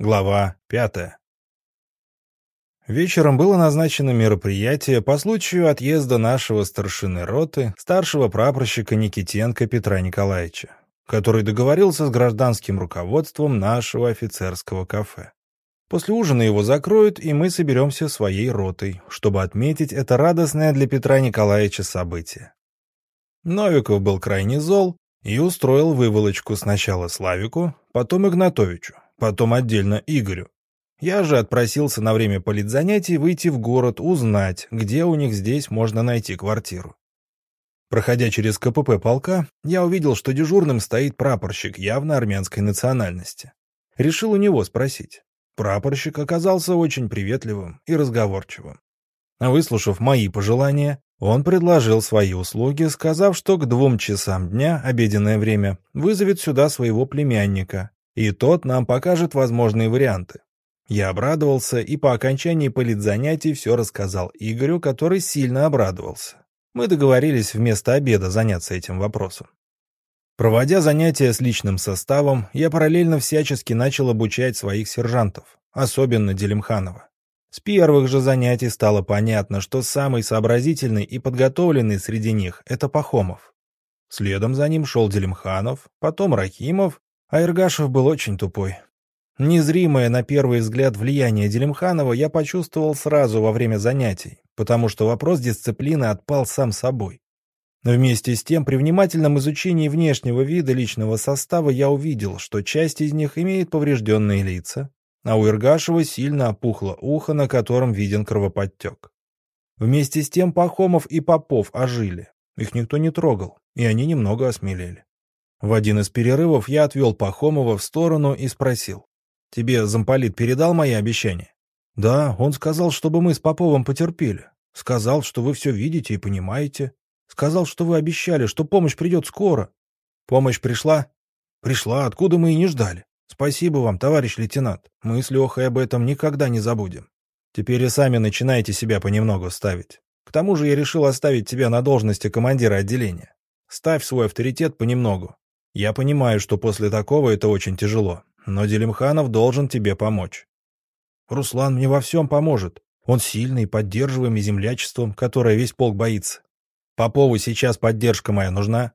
Глава пятая. Вечером было назначено мероприятие по случаю отъезда нашего старшины роты, старшего прапорщика Никитенко Петра Николаевича, который договорился с гражданским руководством нашего офицерского кафе. После ужина его закроют, и мы соберемся своей ротой, чтобы отметить это радостное для Петра Николаевича событие. Новиков был крайне зол и устроил выволочку сначала Славику, потом Игнатовичу, потом отдельно Игорю. Я же отпросился на время политзанятий выйти в город, узнать, где у них здесь можно найти квартиру. Проходя через КПП полка, я увидел, что дежурным стоит прапорщик явно армянской национальности. Решил у него спросить. Прапорщик оказался очень приветливым и разговорчивым. Выслушав мои пожелания, он предложил свои услуги, сказав, что к двум часам дня, обеденное время, вызовет сюда своего племянника, и тот нам покажет возможные варианты. Я обрадовался и по окончании политзанятий все рассказал Игорю, который сильно обрадовался. Мы договорились вместо обеда заняться этим вопросом. Проводя занятия с личным составом, я параллельно всячески начал обучать своих сержантов, особенно Делимханова. С первых же занятий стало понятно, что самый сообразительный и подготовленный среди них — это Пахомов. Следом за ним шел Делимханов, потом Рахимов, а Иргашев был очень тупой. Незримое на первый взгляд влияние Делимханова я почувствовал сразу во время занятий, потому что вопрос дисциплины отпал сам собой. Вместе с тем, при внимательном изучении внешнего вида личного состава я увидел, что часть из них имеет поврежденные лица, а у Иргашева сильно опухло ухо, на котором виден кровоподтек. Вместе с тем Пахомов и Попов ожили, их никто не трогал, и они немного осмелели. В один из перерывов я отвел Пахомова в сторону и спросил. «Тебе замполит передал мои обещания?» «Да, он сказал, чтобы мы с Поповым потерпели. Сказал, что вы все видите и понимаете. Сказал, что вы обещали, что помощь придет скоро». «Помощь пришла?» «Пришла, откуда мы и не ждали. Спасибо вам, товарищ лейтенант. Мы с Лехой об этом никогда не забудем. Теперь и сами начинаете себя понемногу ставить. К тому же я решил оставить тебя на должности командира отделения. Ставь свой авторитет понемногу. Я понимаю, что после такого это очень тяжело, но Делимханов должен тебе помочь. Руслан мне во всем поможет. Он сильный, поддерживаемый землячеством, которое весь полк боится. Попову сейчас поддержка моя нужна?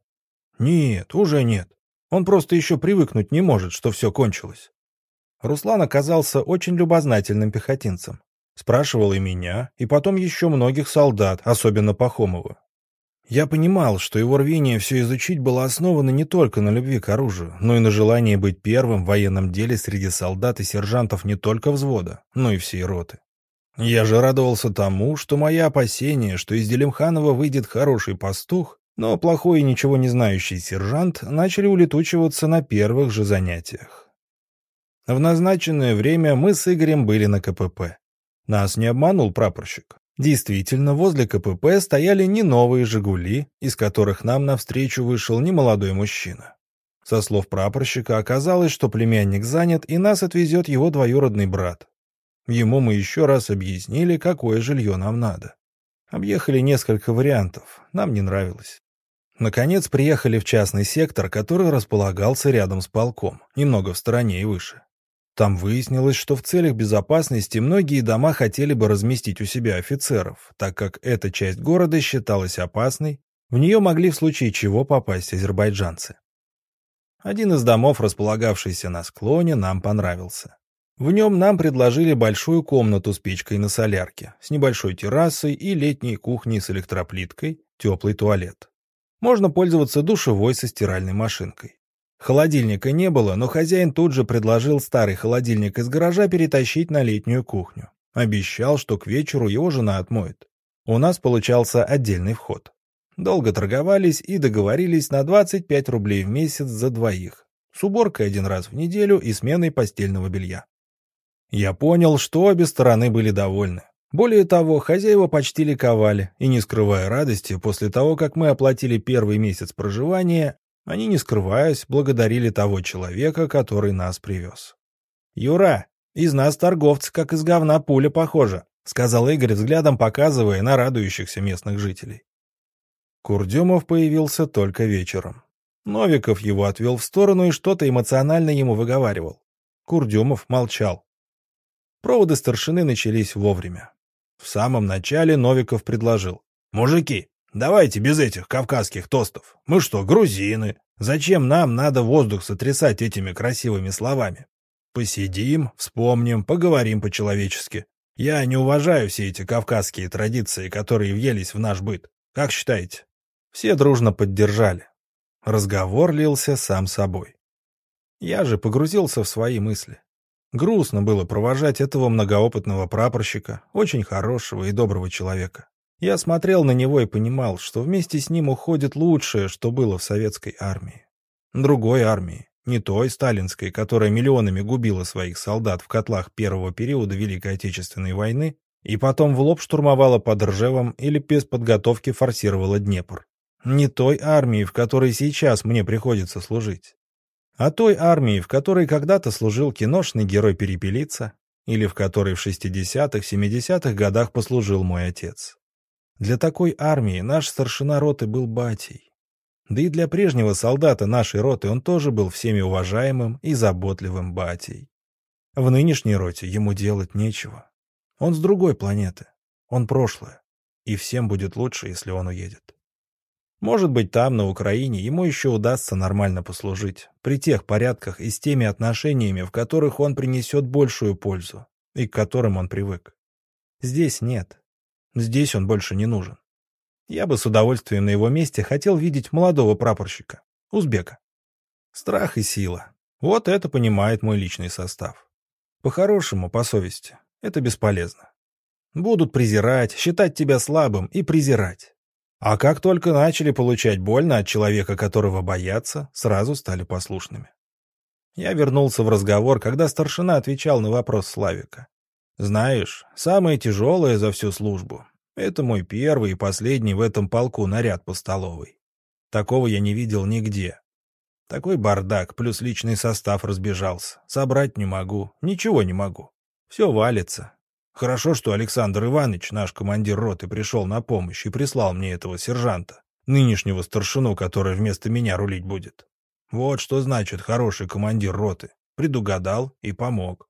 Нет, уже нет. Он просто еще привыкнуть не может, что все кончилось. Руслан оказался очень любознательным пехотинцем. Спрашивал и меня, и потом еще многих солдат, особенно Пахомова. Я понимал, что его рвение все изучить было основано не только на любви к оружию, но и на желании быть первым в военном деле среди солдат и сержантов не только взвода, но и всей роты. Я же радовался тому, что мои опасения, что из Делимханова выйдет хороший пастух, но плохой и ничего не знающий сержант, начали улетучиваться на первых же занятиях. В назначенное время мы с Игорем были на КПП. Нас не обманул прапорщик. Действительно, возле КПП стояли не новые «Жигули», из которых нам навстречу вышел немолодой мужчина. Со слов прапорщика оказалось, что племянник занят, и нас отвезет его двоюродный брат. Ему мы еще раз объяснили, какое жилье нам надо. Объехали несколько вариантов, нам не нравилось. Наконец приехали в частный сектор, который располагался рядом с полком, немного в стороне и выше. Там выяснилось, что в целях безопасности многие дома хотели бы разместить у себя офицеров, так как эта часть города считалась опасной, в нее могли в случае чего попасть азербайджанцы. Один из домов, располагавшийся на склоне, нам понравился. В нем нам предложили большую комнату с печкой на солярке, с небольшой террасой и летней кухней с электроплиткой, теплый туалет. Можно пользоваться душевой со стиральной машинкой. Холодильника не было, но хозяин тут же предложил старый холодильник из гаража перетащить на летнюю кухню. Обещал, что к вечеру его жена отмоет. У нас получался отдельный вход. Долго торговались и договорились на 25 рублей в месяц за двоих. С уборкой один раз в неделю и сменой постельного белья. Я понял, что обе стороны были довольны. Более того, хозяева почти ликовали, и не скрывая радости, после того, как мы оплатили первый месяц проживания, они, не скрываясь, благодарили того человека, который нас привез. «Юра, из нас торговцы, как из говна пуля похожа», сказал Игорь взглядом, показывая на радующихся местных жителей. Курдюмов появился только вечером. Новиков его отвел в сторону и что-то эмоционально ему выговаривал. Курдюмов молчал. Проводы старшины начались вовремя. В самом начале Новиков предложил. «Мужики, давайте без этих кавказских тостов. Мы что, грузины? Зачем нам надо воздух сотрясать этими красивыми словами? Посидим, вспомним, поговорим по-человечески. Я не уважаю все эти кавказские традиции, которые въелись в наш быт. Как считаете?» Все дружно поддержали. Разговор лился сам собой. Я же погрузился в свои мысли. Грустно было провожать этого многоопытного прапорщика, очень хорошего и доброго человека. Я смотрел на него и понимал, что вместе с ним уходит лучшее, что было в советской армии. Другой армии, не той сталинской, которая миллионами губила своих солдат в котлах первого периода Великой Отечественной войны и потом в лоб штурмовала под Ржевом или без подготовки форсировала Днепр. Не той армии, в которой сейчас мне приходится служить. А той армии, в которой когда-то служил киношный герой Перепелица, или в которой в 60-х, 70-х годах послужил мой отец. Для такой армии наш старшина роты был батей. Да и для прежнего солдата нашей роты он тоже был всеми уважаемым и заботливым батей. В нынешней роте ему делать нечего. Он с другой планеты. Он прошлое. И всем будет лучше, если он уедет. Может быть, там, на Украине, ему еще удастся нормально послужить, при тех порядках и с теми отношениями, в которых он принесет большую пользу, и к которым он привык. Здесь нет. Здесь он больше не нужен. Я бы с удовольствием на его месте хотел видеть молодого прапорщика, узбека. Страх и сила. Вот это понимает мой личный состав. По-хорошему, по совести, это бесполезно. Будут презирать, считать тебя слабым и презирать. А как только начали получать больно от человека, которого боятся, сразу стали послушными. Я вернулся в разговор, когда старшина отвечал на вопрос Славика. «Знаешь, самое тяжелое за всю службу — это мой первый и последний в этом полку наряд по столовой. Такого я не видел нигде. Такой бардак, плюс личный состав разбежался. Собрать не могу, ничего не могу. Все валится, Хорошо, что Александр Иванович, наш командир роты, пришел на помощь и прислал мне этого сержанта, нынешнего старшину, который вместо меня рулить будет. Вот что значит хороший командир роты. Предугадал и помог.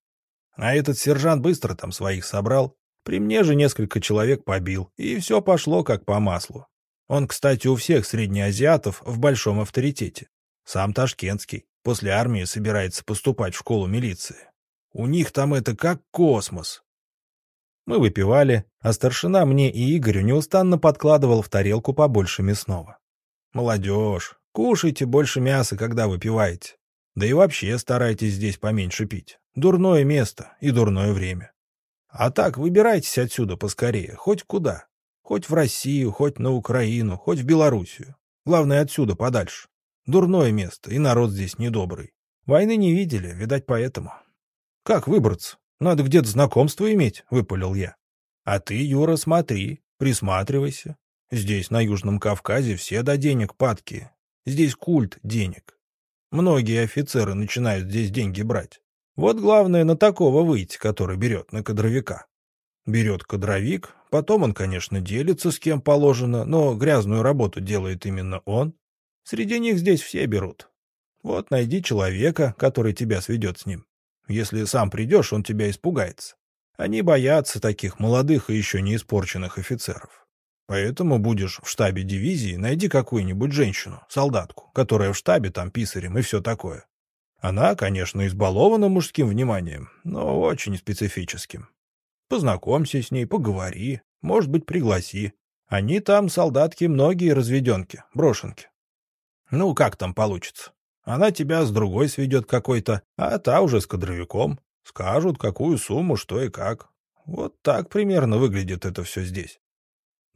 А этот сержант быстро там своих собрал. При мне же несколько человек побил, и все пошло как по маслу. Он, кстати, у всех среднеазиатов в большом авторитете. Сам ташкентский. После армии собирается поступать в школу милиции. У них там это как космос. Мы выпивали, а старшина мне и Игорю неустанно подкладывал в тарелку побольше мясного. «Молодежь, кушайте больше мяса, когда выпиваете. Да и вообще старайтесь здесь поменьше пить. Дурное место и дурное время. А так выбирайтесь отсюда поскорее, хоть куда. Хоть в Россию, хоть на Украину, хоть в Белоруссию. Главное, отсюда подальше. Дурное место, и народ здесь недобрый. Войны не видели, видать, поэтому. Как выбраться? Надо где-то знакомство иметь, — выпалил я. А ты, Юра, смотри, присматривайся. Здесь, на Южном Кавказе, все до денег падки. Здесь культ денег. Многие офицеры начинают здесь деньги брать. Вот главное на такого выйти, который берет на кадровика. Берет кадровик, потом он, конечно, делится с кем положено, но грязную работу делает именно он. Среди них здесь все берут. Вот найди человека, который тебя сведет с ним. Если сам придешь, он тебя испугается. Они боятся таких молодых и еще не испорченных офицеров. Поэтому будешь в штабе дивизии, найди какую-нибудь женщину, солдатку, которая в штабе там писарем и все такое. Она, конечно, избалована мужским вниманием, но очень специфическим. Познакомься с ней, поговори, может быть, пригласи. Они там, солдатки, многие разведенки, брошенки. Ну, как там получится? Она тебя с другой сведет какой-то, а та уже с кадровиком. Скажут, какую сумму, что и как. Вот так примерно выглядит это все здесь.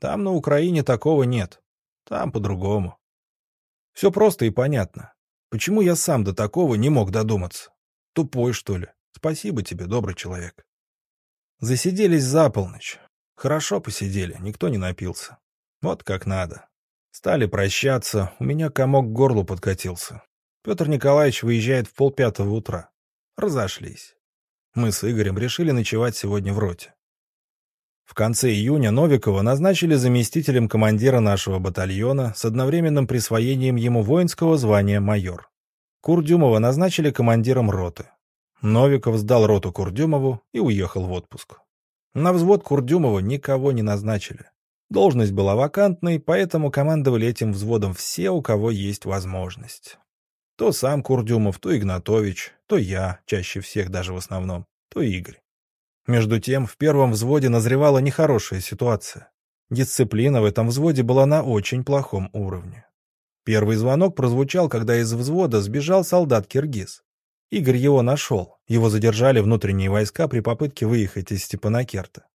Там на Украине такого нет. Там по-другому. Все просто и понятно. Почему я сам до такого не мог додуматься? Тупой, что ли? Спасибо тебе, добрый человек. Засиделись за полночь. Хорошо посидели, никто не напился. Вот как надо. Стали прощаться, у меня комок к горлу подкатился. Петр Николаевич выезжает в полпятого утра. Разошлись. Мы с Игорем решили ночевать сегодня в роте. В конце июня Новикова назначили заместителем командира нашего батальона с одновременным присвоением ему воинского звания майор. Курдюмова назначили командиром роты. Новиков сдал роту Курдюмову и уехал в отпуск. На взвод Курдюмова никого не назначили. Должность была вакантной, поэтому командовали этим взводом все, у кого есть возможность. То сам Курдюмов, то Игнатович, то я, чаще всех даже в основном, то Игорь. Между тем, в первом взводе назревала нехорошая ситуация. Дисциплина в этом взводе была на очень плохом уровне. Первый звонок прозвучал, когда из взвода сбежал солдат-киргиз. Игорь его нашел. Его задержали внутренние войска при попытке выехать из Степанакерта.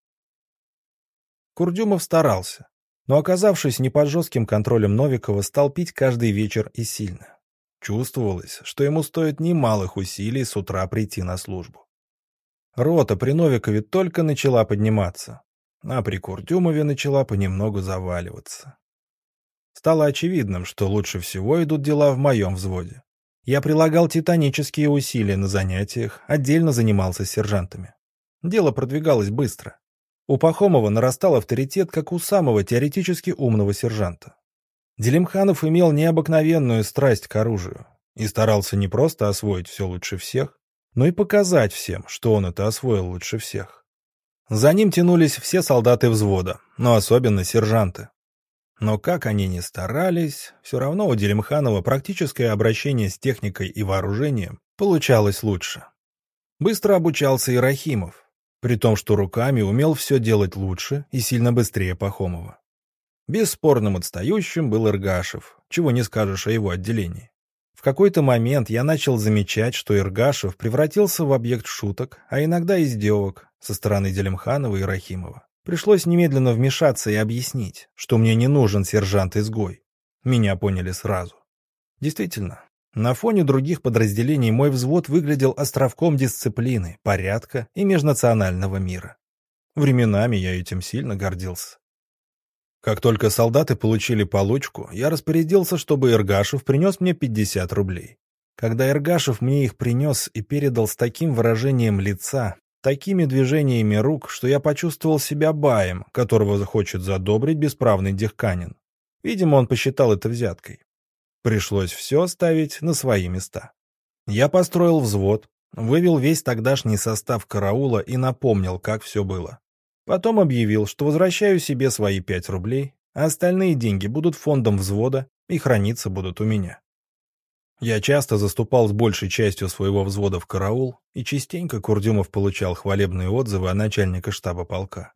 Курдюмов старался, но, оказавшись не под жестким контролем Новикова, стал пить каждый вечер и сильно. Чувствовалось, что ему стоит немалых усилий с утра прийти на службу. Рота при Новикове только начала подниматься, а при Курдюмове начала понемногу заваливаться. Стало очевидным, что лучше всего идут дела в моем взводе. Я прилагал титанические усилия на занятиях, отдельно занимался сержантами. Дело продвигалось быстро. У Пахомова нарастал авторитет, как у самого теоретически умного сержанта. Делимханов имел необыкновенную страсть к оружию и старался не просто освоить все лучше всех, но и показать всем, что он это освоил лучше всех. За ним тянулись все солдаты взвода, но особенно сержанты. Но как они ни старались, все равно у Делимханова практическое обращение с техникой и вооружением получалось лучше. Быстро обучался и Рахимов, при том, что руками умел все делать лучше и сильно быстрее Пахомова. Бесспорным отстающим был Иргашев, чего не скажешь о его отделении. В какой-то момент я начал замечать, что Иргашев превратился в объект шуток, а иногда издевок со стороны Делимханова и Рахимова. Пришлось немедленно вмешаться и объяснить, что мне не нужен сержант-изгой. Меня поняли сразу. Действительно, на фоне других подразделений мой взвод выглядел островком дисциплины, порядка и межнационального мира. Временами я этим сильно гордился. Как только солдаты получили получку, я распорядился, чтобы Иргашев принес мне 50 рублей. Когда Иргашев мне их принес и передал с таким выражением лица, такими движениями рук, что я почувствовал себя баем, которого захочет задобрить бесправный дехканин. Видимо, он посчитал это взяткой. Пришлось все ставить на свои места. Я построил взвод, вывел весь тогдашний состав караула и напомнил, как все было. Потом объявил, что возвращаю себе свои пять рублей, а остальные деньги будут фондом взвода и храниться будут у меня. Я часто заступал с большей частью своего взвода в караул, и частенько Курдюмов получал хвалебные отзывы о начальника штаба полка.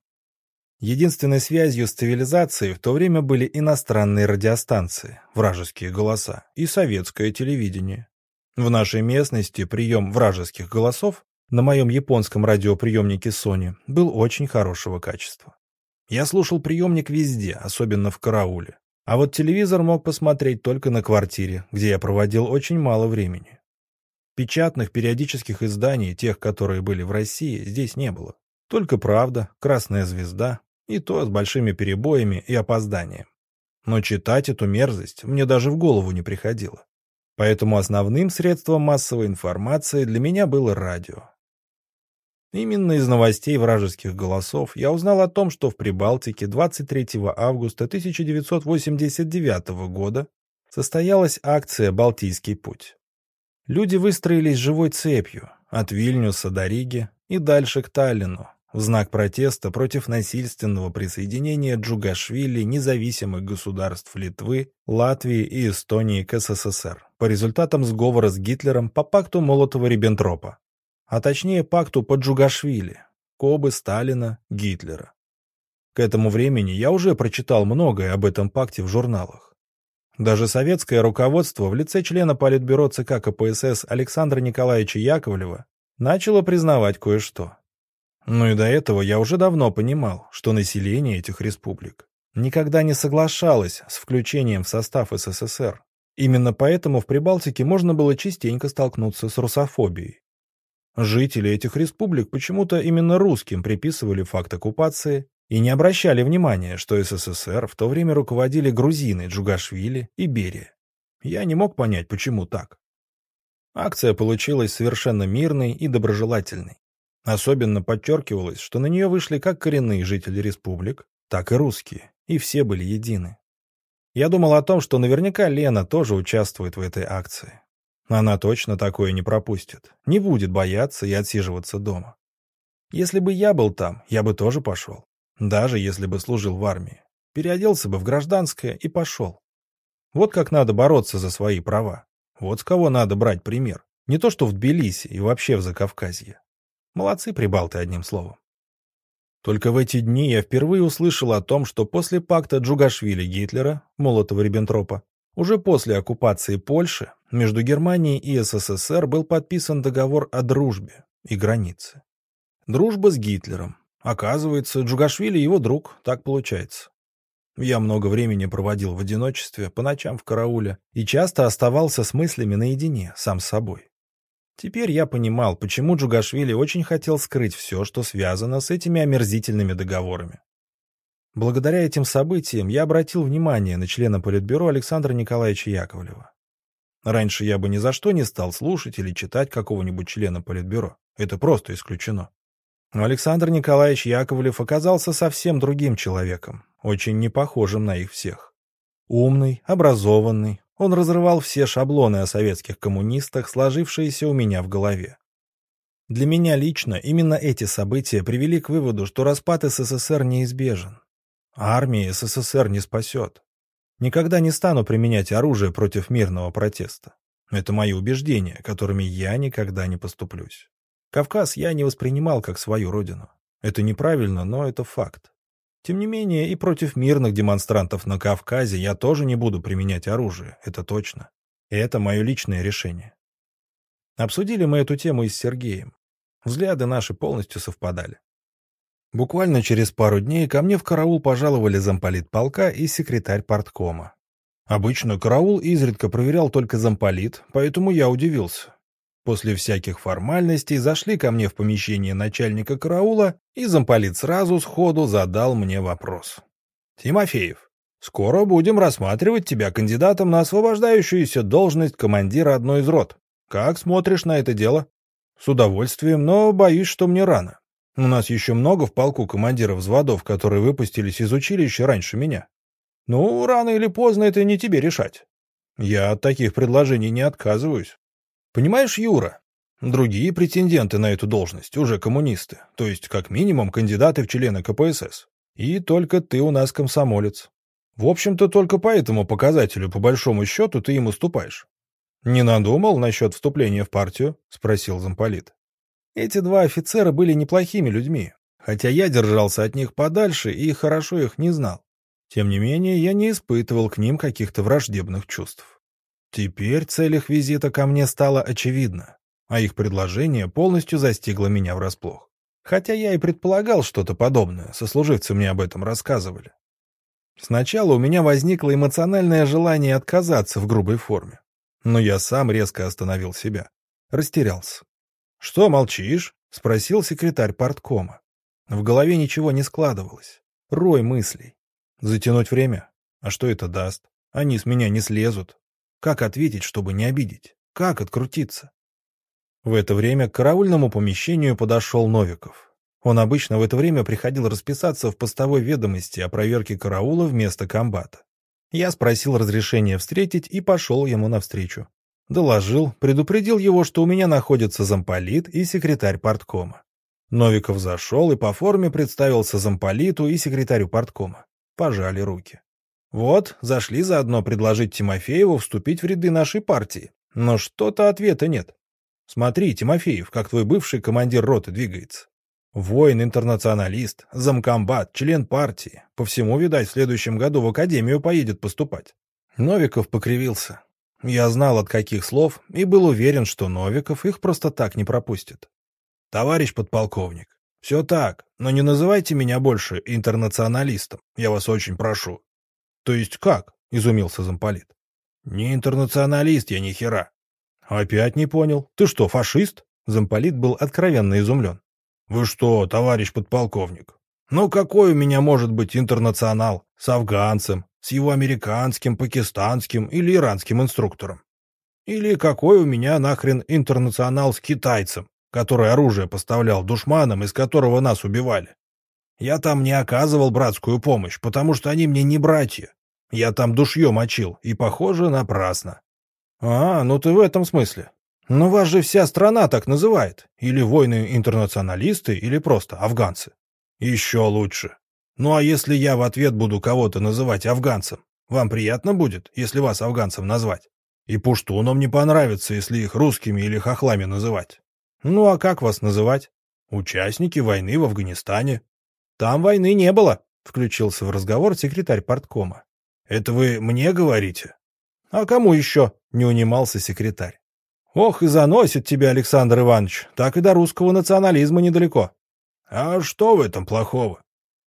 Единственной связью с цивилизацией в то время были иностранные радиостанции, вражеские голоса и советское телевидение. В нашей местности прием вражеских голосов на моем японском радиоприемнике Sony был очень хорошего качества. Я слушал приемник везде, особенно в карауле. А вот телевизор мог посмотреть только на квартире, где я проводил очень мало времени. Печатных периодических изданий, тех, которые были в России, здесь не было. Только «Правда», «Красная звезда» и то с большими перебоями и опозданием. Но читать эту мерзость мне даже в голову не приходило. Поэтому основным средством массовой информации для меня было радио. Именно из новостей вражеских голосов я узнал о том, что в Прибалтике 23 августа 1989 года состоялась акция «Балтийский путь». Люди выстроились живой цепью от Вильнюса до Риги и дальше к Таллину в знак протеста против насильственного присоединения Джугашвили независимых государств Литвы, Латвии и Эстонии к СССР по результатам сговора с Гитлером по пакту Молотова-Риббентропа а точнее пакту по Джугашвили, Кобы, Сталина, Гитлера. К этому времени я уже прочитал многое об этом пакте в журналах. Даже советское руководство в лице члена Политбюро ЦК КПСС Александра Николаевича Яковлева начало признавать кое-что. Но и до этого я уже давно понимал, что население этих республик никогда не соглашалось с включением в состав СССР. Именно поэтому в Прибалтике можно было частенько столкнуться с русофобией. Жители этих республик почему-то именно русским приписывали факт оккупации и не обращали внимания, что СССР в то время руководили грузины Джугашвили и Берия. Я не мог понять, почему так. Акция получилась совершенно мирной и доброжелательной. Особенно подчеркивалось, что на нее вышли как коренные жители республик, так и русские, и все были едины. Я думал о том, что наверняка Лена тоже участвует в этой акции. Она точно такое не пропустит. Не будет бояться и отсиживаться дома. Если бы я был там, я бы тоже пошел. Даже если бы служил в армии. Переоделся бы в гражданское и пошел. Вот как надо бороться за свои права. Вот с кого надо брать пример. Не то что в Тбилиси и вообще в Закавказье. Молодцы прибалты, одним словом. Только в эти дни я впервые услышал о том, что после пакта Джугашвили-Гитлера, Молотова-Риббентропа, уже после оккупации Польши, между Германией и СССР был подписан договор о дружбе и границе. Дружба с Гитлером. Оказывается, Джугашвили его друг, так получается. Я много времени проводил в одиночестве, по ночам в карауле, и часто оставался с мыслями наедине, сам с собой. Теперь я понимал, почему Джугашвили очень хотел скрыть все, что связано с этими омерзительными договорами. Благодаря этим событиям я обратил внимание на члена Политбюро Александра Николаевича Яковлева. Раньше я бы ни за что не стал слушать или читать какого-нибудь члена Политбюро. Это просто исключено. Но Александр Николаевич Яковлев оказался совсем другим человеком, очень не похожим на их всех. Умный, образованный, он разрывал все шаблоны о советских коммунистах, сложившиеся у меня в голове. Для меня лично именно эти события привели к выводу, что распад СССР неизбежен. Армия СССР не спасет. Никогда не стану применять оружие против мирного протеста. Это мои убеждения, которыми я никогда не поступлюсь. Кавказ я не воспринимал как свою родину. Это неправильно, но это факт. Тем не менее, и против мирных демонстрантов на Кавказе я тоже не буду применять оружие, это точно. И это мое личное решение. Обсудили мы эту тему и с Сергеем. Взгляды наши полностью совпадали. Буквально через пару дней ко мне в караул пожаловали замполит полка и секретарь парткома. Обычно караул изредка проверял только замполит, поэтому я удивился. После всяких формальностей зашли ко мне в помещение начальника караула, и замполит сразу сходу задал мне вопрос. «Тимофеев, скоро будем рассматривать тебя кандидатом на освобождающуюся должность командира одной из рот. Как смотришь на это дело?» «С удовольствием, но боюсь, что мне рано. У нас еще много в полку командиров взводов, которые выпустились из училища раньше меня. Ну, рано или поздно это не тебе решать. Я от таких предложений не отказываюсь. Понимаешь, Юра, другие претенденты на эту должность уже коммунисты, то есть как минимум кандидаты в члены КПСС. И только ты у нас комсомолец. В общем-то, только по этому показателю, по большому счету, ты им уступаешь. «Не надумал насчет вступления в партию?» — спросил замполит. Эти два офицера были неплохими людьми, хотя я держался от них подальше и хорошо их не знал. Тем не менее, я не испытывал к ним каких-то враждебных чувств. Теперь цель их визита ко мне стала очевидна, а их предложение полностью застигло меня врасплох. Хотя я и предполагал что-то подобное, сослуживцы мне об этом рассказывали. Сначала у меня возникло эмоциональное желание отказаться в грубой форме, но я сам резко остановил себя, растерялся. «Что молчишь?» — спросил секретарь парткома. В голове ничего не складывалось. Рой мыслей. Затянуть время? А что это даст? Они с меня не слезут. Как ответить, чтобы не обидеть? Как открутиться? В это время к караульному помещению подошел Новиков. Он обычно в это время приходил расписаться в постовой ведомости о проверке караула вместо комбата. Я спросил разрешения встретить и пошел ему навстречу. Доложил, предупредил его, что у меня находится замполит и секретарь парткома. Новиков зашел и по форме представился замполиту и секретарю парткома. Пожали руки. Вот, зашли заодно предложить Тимофееву вступить в ряды нашей партии. Но что-то ответа нет. Смотри, Тимофеев, как твой бывший командир роты двигается. Воин-интернационалист, замкомбат, член партии. По всему, видать, в следующем году в академию поедет поступать. Новиков покривился. Я знал, от каких слов, и был уверен, что Новиков их просто так не пропустит. «Товарищ подполковник, все так, но не называйте меня больше интернационалистом, я вас очень прошу». «То есть как?» — изумился замполит. «Не интернационалист я ни хера». «Опять не понял. Ты что, фашист?» Замполит был откровенно изумлен. «Вы что, товарищ подполковник? Ну какой у меня может быть интернационал с афганцем, с его американским, пакистанским или иранским инструктором. Или какой у меня нахрен интернационал с китайцем, который оружие поставлял душманам, из которого нас убивали. Я там не оказывал братскую помощь, потому что они мне не братья. Я там душье мочил, и, похоже, напрасно. А, ну ты в этом смысле. Но вас же вся страна так называет. Или воины-интернационалисты, или просто афганцы. Еще лучше. Ну а если я в ответ буду кого-то называть афганцем? Вам приятно будет, если вас афганцем назвать? И пуштунам не понравится, если их русскими или хохлами называть. Ну а как вас называть? Участники войны в Афганистане. Там войны не было, включился в разговор секретарь порткома. Это вы мне говорите? А кому еще? Не унимался секретарь. Ох, и заносит тебя, Александр Иванович, так и до русского национализма недалеко. А что в этом плохого?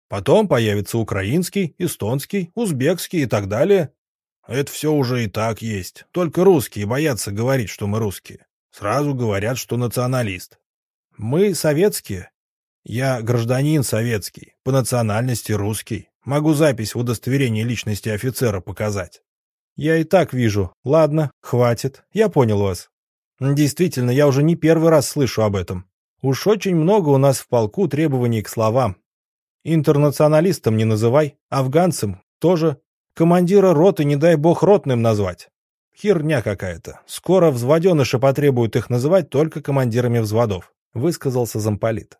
Потом появится украинский, эстонский, узбекский и так далее. Это все уже и так есть. Только русские боятся говорить, что мы русские. Сразу говорят, что националист. Мы советские. Я гражданин советский, по национальности русский. Могу запись в удостоверении личности офицера показать. Я и так вижу. Ладно, хватит. Я понял вас. Действительно, я уже не первый раз слышу об этом. Уж очень много у нас в полку требований к словам. Интернационалистом не называй, афганцем тоже. Командира роты не дай бог ротным назвать. Херня какая-то. Скоро взводеныши потребуют их называть только командирами взводов, высказался замполит.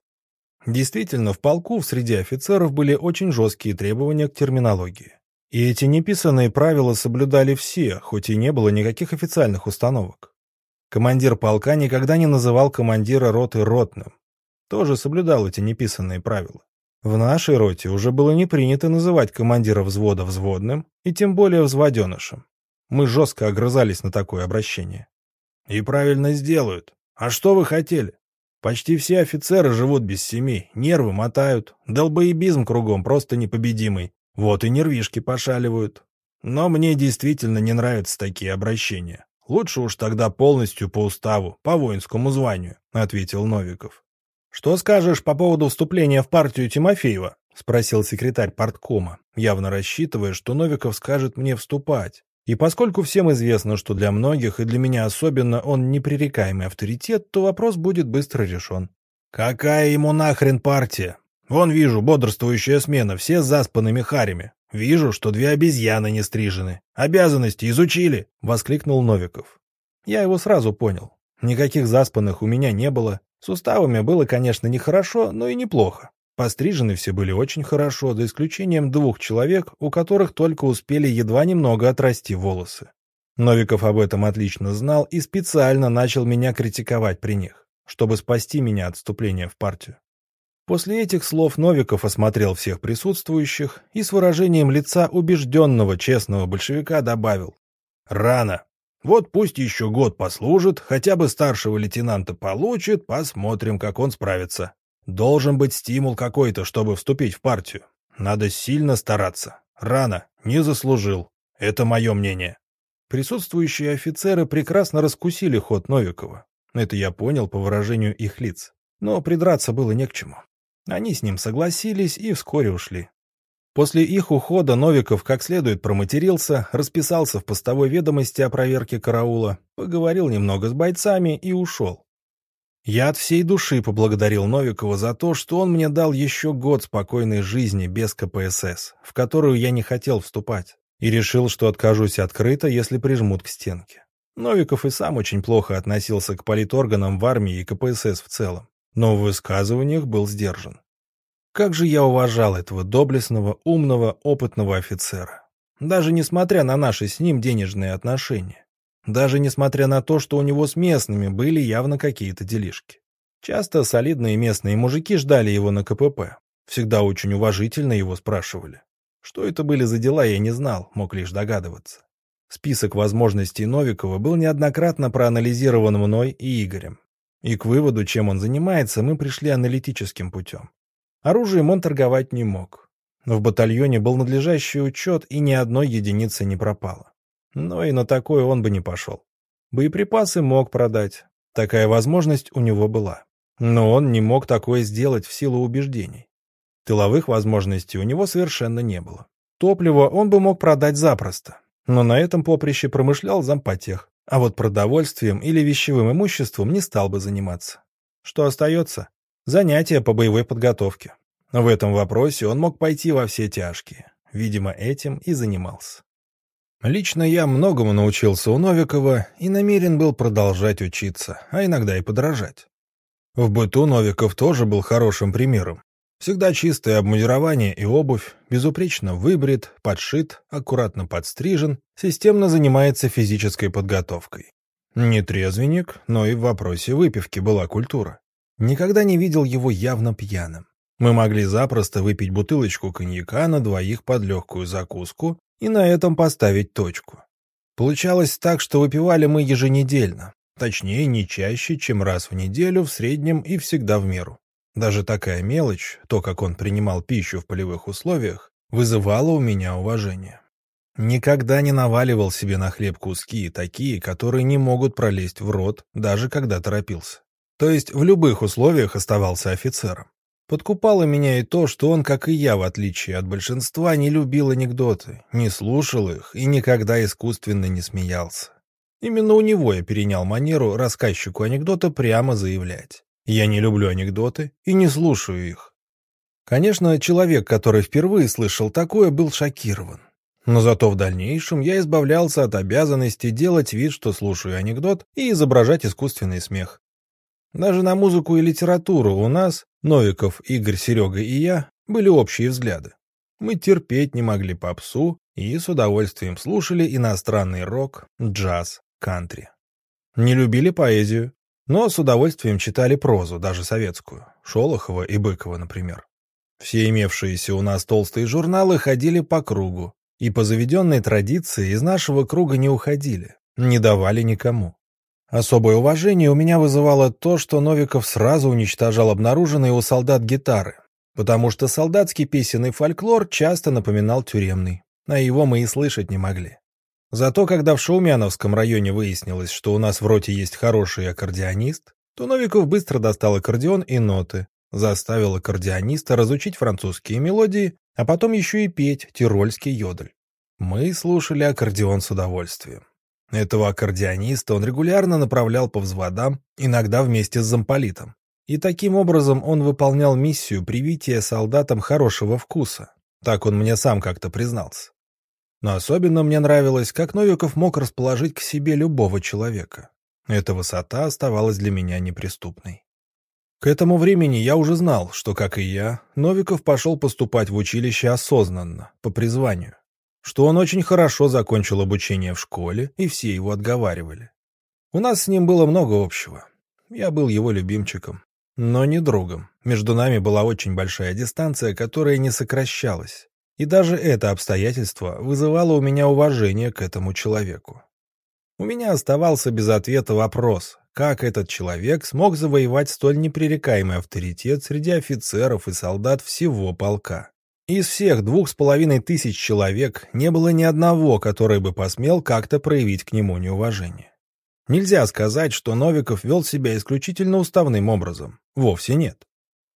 Действительно, в полку в среде офицеров были очень жесткие требования к терминологии. И эти неписанные правила соблюдали все, хоть и не было никаких официальных установок. Командир полка никогда не называл командира роты ротным. Тоже соблюдал эти неписанные правила. В нашей роте уже было не принято называть командира взвода взводным и тем более взводенышем. Мы жестко огрызались на такое обращение. И правильно сделают. А что вы хотели? Почти все офицеры живут без семей, нервы мотают, долбоебизм кругом просто непобедимый. Вот и нервишки пошаливают. Но мне действительно не нравятся такие обращения. Лучше уж тогда полностью по уставу, по воинскому званию, ответил Новиков. «Что скажешь по поводу вступления в партию Тимофеева?» — спросил секретарь парткома, явно рассчитывая, что Новиков скажет мне вступать. И поскольку всем известно, что для многих и для меня особенно он непререкаемый авторитет, то вопрос будет быстро решен. «Какая ему нахрен партия? Вон вижу, бодрствующая смена, все с заспанными харями. Вижу, что две обезьяны не стрижены. Обязанности изучили!» — воскликнул Новиков. Я его сразу понял. Никаких заспанных у меня не было, с уставами было, конечно, нехорошо, но и неплохо. Пострижены все были очень хорошо, за исключением двух человек, у которых только успели едва немного отрасти волосы. Новиков об этом отлично знал и специально начал меня критиковать при них, чтобы спасти меня от вступления в партию. После этих слов Новиков осмотрел всех присутствующих и с выражением лица убежденного честного большевика добавил «Рано. Вот пусть еще год послужит, хотя бы старшего лейтенанта получит, посмотрим, как он справится. Должен быть стимул какой-то, чтобы вступить в партию. Надо сильно стараться. Рано, не заслужил. Это мое мнение. Присутствующие офицеры прекрасно раскусили ход Новикова. Это я понял по выражению их лиц. Но придраться было не к чему. Они с ним согласились и вскоре ушли. После их ухода Новиков как следует проматерился, расписался в постовой ведомости о проверке караула, поговорил немного с бойцами и ушел. Я от всей души поблагодарил Новикова за то, что он мне дал еще год спокойной жизни без КПСС, в которую я не хотел вступать, и решил, что откажусь открыто, если прижмут к стенке. Новиков и сам очень плохо относился к политорганам в армии и КПСС в целом, но в высказываниях был сдержан. Как же я уважал этого доблестного, умного, опытного офицера. Даже несмотря на наши с ним денежные отношения. Даже несмотря на то, что у него с местными были явно какие-то делишки. Часто солидные местные мужики ждали его на КПП. Всегда очень уважительно его спрашивали. Что это были за дела, я не знал, мог лишь догадываться. Список возможностей Новикова был неоднократно проанализирован мной и Игорем. И к выводу, чем он занимается, мы пришли аналитическим путем. Оружием он торговать не мог. В батальоне был надлежащий учет, и ни одной единицы не пропало. Но и на такое он бы не пошел. Боеприпасы мог продать. Такая возможность у него была. Но он не мог такое сделать в силу убеждений. Тыловых возможностей у него совершенно не было. Топливо он бы мог продать запросто, но на этом поприще промышлял зампотех, а вот продовольствием или вещевым имуществом не стал бы заниматься. Что остается? Занятия по боевой подготовке. В этом вопросе он мог пойти во все тяжкие. Видимо, этим и занимался. Лично я многому научился у Новикова и намерен был продолжать учиться, а иногда и подражать. В быту Новиков тоже был хорошим примером. Всегда чистое обмундирование и обувь, безупречно выбрит, подшит, аккуратно подстрижен, системно занимается физической подготовкой. Не трезвенник, но и в вопросе выпивки была культура. Никогда не видел его явно пьяным. Мы могли запросто выпить бутылочку коньяка на двоих под легкую закуску и на этом поставить точку. Получалось так, что выпивали мы еженедельно, точнее, не чаще, чем раз в неделю в среднем и всегда в меру. Даже такая мелочь, то, как он принимал пищу в полевых условиях, вызывала у меня уважение. Никогда не наваливал себе на хлеб куски, такие, которые не могут пролезть в рот, даже когда торопился. То есть в любых условиях оставался офицером. Подкупало меня и то, что он, как и я, в отличие от большинства, не любил анекдоты, не слушал их и никогда искусственно не смеялся. Именно у него я перенял манеру рассказчику анекдота прямо заявлять. Я не люблю анекдоты и не слушаю их. Конечно, человек, который впервые слышал такое, был шокирован. Но зато в дальнейшем я избавлялся от обязанности делать вид, что слушаю анекдот, и изображать искусственный смех. Даже на музыку и литературу у нас, Новиков, Игорь, Серега и я, были общие взгляды. Мы терпеть не могли попсу и с удовольствием слушали иностранный рок, джаз, кантри. Не любили поэзию, но с удовольствием читали прозу, даже советскую, Шолохова и Быкова, например. Все имевшиеся у нас толстые журналы ходили по кругу, и по заведенной традиции из нашего круга не уходили, не давали никому. Особое уважение у меня вызывало то, что Новиков сразу уничтожал обнаруженные у солдат гитары, потому что солдатский песенный фольклор часто напоминал тюремный, а его мы и слышать не могли. Зато когда в Шаумяновском районе выяснилось, что у нас в роте есть хороший аккордеонист, то Новиков быстро достал аккордеон и ноты, заставил аккордеониста разучить французские мелодии, а потом еще и петь тирольский йодль. Мы слушали аккордеон с удовольствием. Этого аккордеониста он регулярно направлял по взводам, иногда вместе с замполитом. И таким образом он выполнял миссию привития солдатам хорошего вкуса. Так он мне сам как-то признался. Но особенно мне нравилось, как Новиков мог расположить к себе любого человека. Эта высота оставалась для меня неприступной. К этому времени я уже знал, что, как и я, Новиков пошел поступать в училище осознанно, по призванию что он очень хорошо закончил обучение в школе, и все его отговаривали. У нас с ним было много общего. Я был его любимчиком, но не другом. Между нами была очень большая дистанция, которая не сокращалась. И даже это обстоятельство вызывало у меня уважение к этому человеку. У меня оставался без ответа вопрос, как этот человек смог завоевать столь непререкаемый авторитет среди офицеров и солдат всего полка. Из всех двух с половиной тысяч человек не было ни одного, который бы посмел как-то проявить к нему неуважение. Нельзя сказать, что Новиков вел себя исключительно уставным образом. Вовсе нет.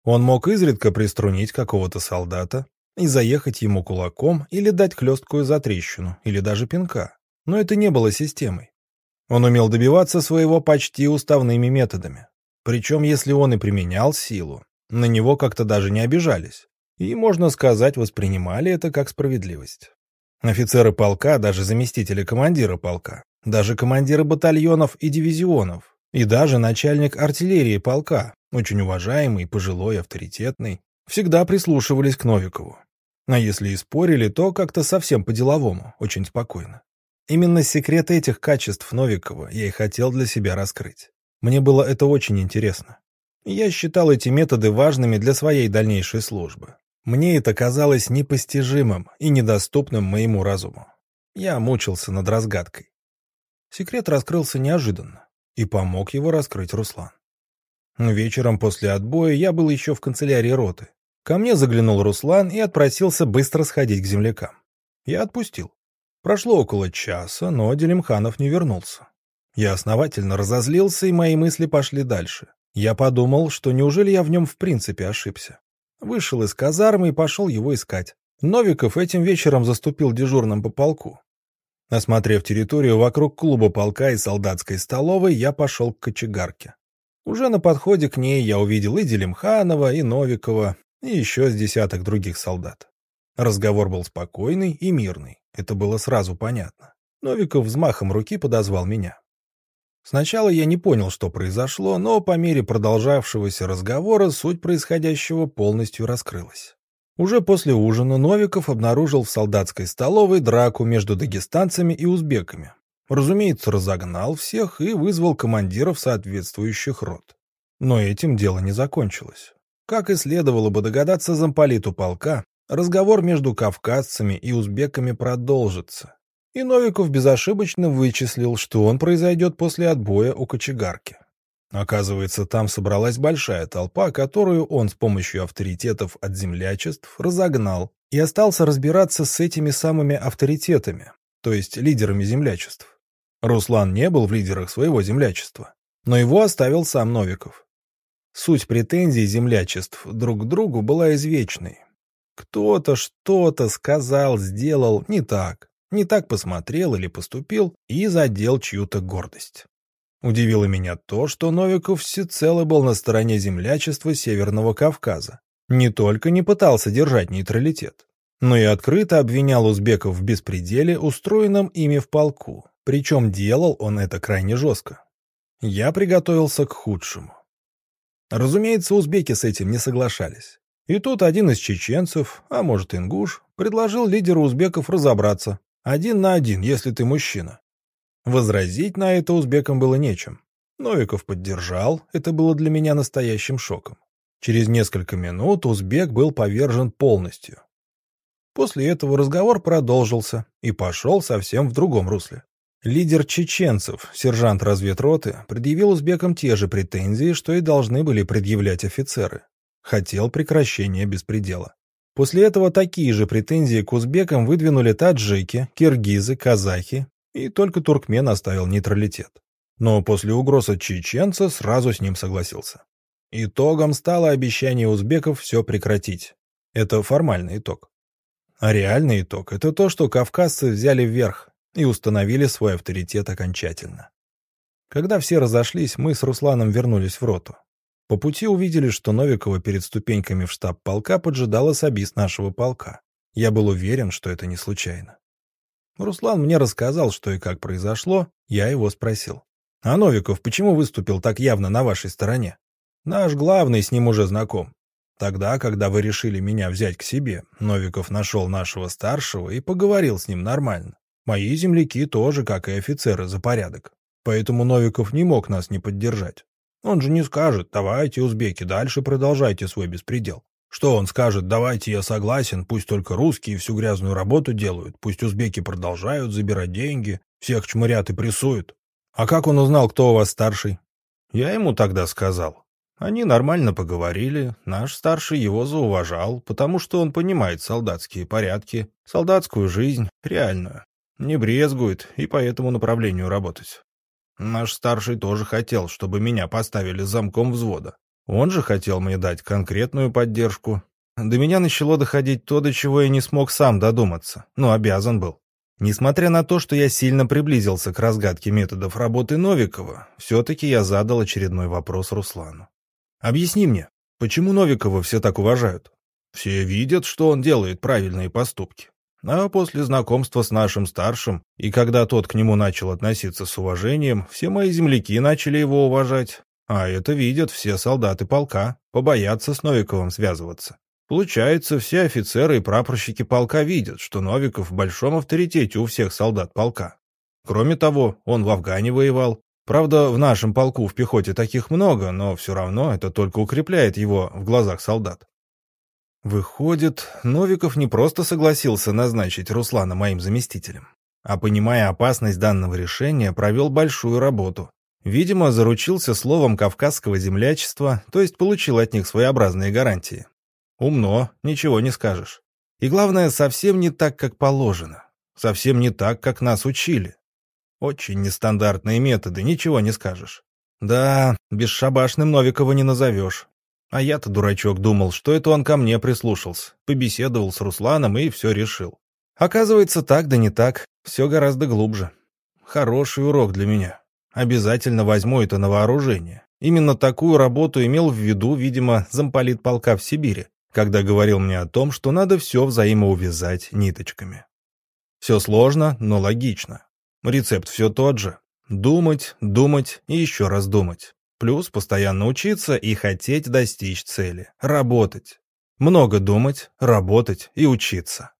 Он мог изредка приструнить какого-то солдата и заехать ему кулаком или дать хлесткую затрещину, или даже пинка. Но это не было системой. Он умел добиваться своего почти уставными методами. Причем, если он и применял силу, на него как-то даже не обижались и, можно сказать, воспринимали это как справедливость. Офицеры полка, даже заместители командира полка, даже командиры батальонов и дивизионов, и даже начальник артиллерии полка, очень уважаемый, пожилой, авторитетный, всегда прислушивались к Новикову. А если и спорили, то как-то совсем по-деловому, очень спокойно. Именно секрет этих качеств Новикова я и хотел для себя раскрыть. Мне было это очень интересно. Я считал эти методы важными для своей дальнейшей службы. Мне это казалось непостижимым и недоступным моему разуму. Я мучился над разгадкой. Секрет раскрылся неожиданно, и помог его раскрыть Руслан. Вечером после отбоя я был еще в канцелярии роты. Ко мне заглянул Руслан и отпросился быстро сходить к землякам. Я отпустил. Прошло около часа, но Делимханов не вернулся. Я основательно разозлился, и мои мысли пошли дальше. Я подумал, что неужели я в нем в принципе ошибся. Вышел из казармы и пошел его искать. Новиков этим вечером заступил дежурным по полку. Осмотрев территорию вокруг клуба полка и солдатской столовой, я пошел к кочегарке. Уже на подходе к ней я увидел и Делимханова, и Новикова, и еще с десяток других солдат. Разговор был спокойный и мирный, это было сразу понятно. Новиков взмахом руки подозвал меня. Сначала я не понял, что произошло, но по мере продолжавшегося разговора суть происходящего полностью раскрылась. Уже после ужина Новиков обнаружил в солдатской столовой драку между дагестанцами и узбеками. Разумеется, разогнал всех и вызвал командиров соответствующих рот. Но этим дело не закончилось. Как и следовало бы догадаться замполиту полка, разговор между кавказцами и узбеками продолжится. И Новиков безошибочно вычислил, что он произойдет после отбоя у кочегарки. Оказывается, там собралась большая толпа, которую он с помощью авторитетов от землячеств разогнал и остался разбираться с этими самыми авторитетами, то есть лидерами землячеств. Руслан не был в лидерах своего землячества, но его оставил сам Новиков. Суть претензий землячеств друг к другу была извечной. Кто-то что-то сказал, сделал не так, не так посмотрел или поступил и задел чью-то гордость. Удивило меня то, что Новиков всецело был на стороне землячества Северного Кавказа. Не только не пытался держать нейтралитет, но и открыто обвинял узбеков в беспределе, устроенном ими в полку. Причем делал он это крайне жестко. Я приготовился к худшему. Разумеется, узбеки с этим не соглашались. И тут один из чеченцев, а может ингуш, предложил лидеру узбеков разобраться. Один на один, если ты мужчина. Возразить на это узбекам было нечем. Новиков поддержал, это было для меня настоящим шоком. Через несколько минут узбек был повержен полностью. После этого разговор продолжился и пошел совсем в другом русле. Лидер чеченцев, сержант разведроты, предъявил узбекам те же претензии, что и должны были предъявлять офицеры. Хотел прекращения беспредела. После этого такие же претензии к узбекам выдвинули таджики, киргизы, казахи и только туркмен оставил нейтралитет. Но после угроз от чеченца сразу с ним согласился. Итогом стало обещание узбеков все прекратить. Это формальный итог. А реальный итог – это то, что кавказцы взяли вверх и установили свой авторитет окончательно. Когда все разошлись, мы с Русланом вернулись в роту. По пути увидели, что Новикова перед ступеньками в штаб полка поджидала сабис нашего полка. Я был уверен, что это не случайно. Руслан мне рассказал, что и как произошло, я его спросил. «А Новиков почему выступил так явно на вашей стороне? Наш главный с ним уже знаком. Тогда, когда вы решили меня взять к себе, Новиков нашел нашего старшего и поговорил с ним нормально. Мои земляки тоже, как и офицеры, за порядок. Поэтому Новиков не мог нас не поддержать. Он же не скажет, давайте, узбеки, дальше продолжайте свой беспредел. Что он скажет, давайте я согласен, пусть только русские всю грязную работу делают, пусть узбеки продолжают забирать деньги, всех чмырят и прессуют. А как он узнал, кто у вас старший? Я ему тогда сказал. Они нормально поговорили, наш старший его зауважал, потому что он понимает солдатские порядки, солдатскую жизнь, реальную. Не брезгует и по этому направлению работать. Наш старший тоже хотел, чтобы меня поставили замком взвода. Он же хотел мне дать конкретную поддержку. До меня начало доходить то, до чего я не смог сам додуматься, но обязан был. Несмотря на то, что я сильно приблизился к разгадке методов работы Новикова, все-таки я задал очередной вопрос Руслану. «Объясни мне, почему Новикова все так уважают? Все видят, что он делает правильные поступки. А после знакомства с нашим старшим, и когда тот к нему начал относиться с уважением, все мои земляки начали его уважать, а это видят все солдаты полка, побоятся с Новиковым связываться. Получается, все офицеры и прапорщики полка видят, что Новиков в большом авторитете у всех солдат полка. Кроме того, он в Афгане воевал. Правда, в нашем полку в пехоте таких много, но все равно это только укрепляет его в глазах солдат. Выходит, Новиков не просто согласился назначить Руслана моим заместителем, а, понимая опасность данного решения, провел большую работу, Видимо, заручился словом кавказского землячества, то есть получил от них своеобразные гарантии. Умно, ничего не скажешь. И главное, совсем не так, как положено. Совсем не так, как нас учили. Очень нестандартные методы, ничего не скажешь. Да, бесшабашным Новикова не назовешь. А я-то, дурачок, думал, что это он ко мне прислушался, побеседовал с Русланом и все решил. Оказывается, так да не так, все гораздо глубже. Хороший урок для меня. Обязательно возьму это на вооружение. Именно такую работу имел в виду, видимо, замполит полка в Сибири, когда говорил мне о том, что надо все взаимоувязать ниточками. Все сложно, но логично. Рецепт все тот же. Думать, думать и еще раз думать. Плюс постоянно учиться и хотеть достичь цели. Работать. Много думать, работать и учиться.